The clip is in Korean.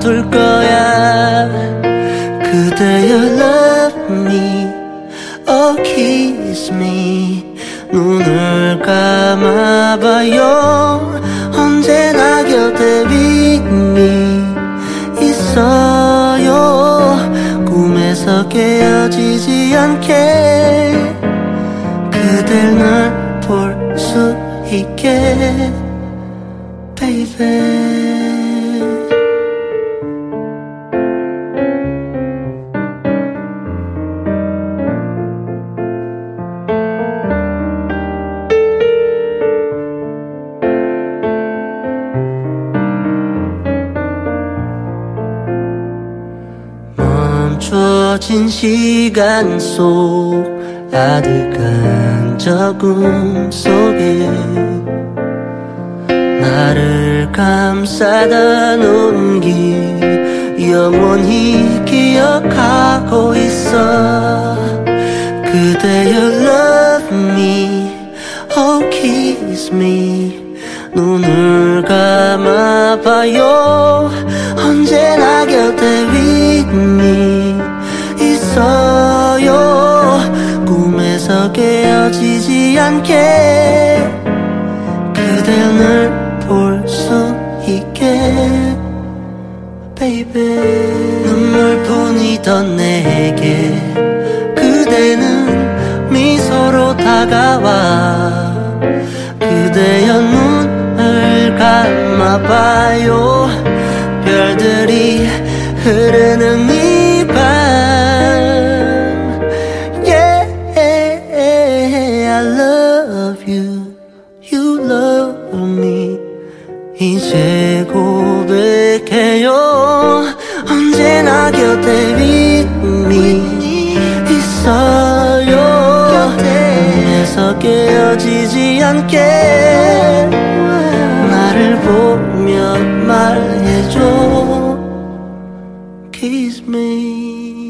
둘 거야. 그대여 love me oh kiss me. 눈을 감아봐요. 언제나 곁에 빈이 있어요. 꿈에서 깨어지지 않게 그댈 날 볼 수 있게 baby. 멈춰진 시간 속 아득한 저꿈 속에 나를 놓은 길 영원히 기억하고 있어. 그대여 love me oh kiss me. 눈을 감아봐요. 언제나 곁 않게 그댈 볼수 있게 baby. 눈물뿐이던 내게 그대는 미소로 다가와 그대여 눈을 감아봐요. 별들이 흐르는 love you, you love me. 이제 고백해요. 언제나 곁에 믿음이 있어요. 곁에서 깨어지지 않게 나를 보며 말해줘. Kiss me.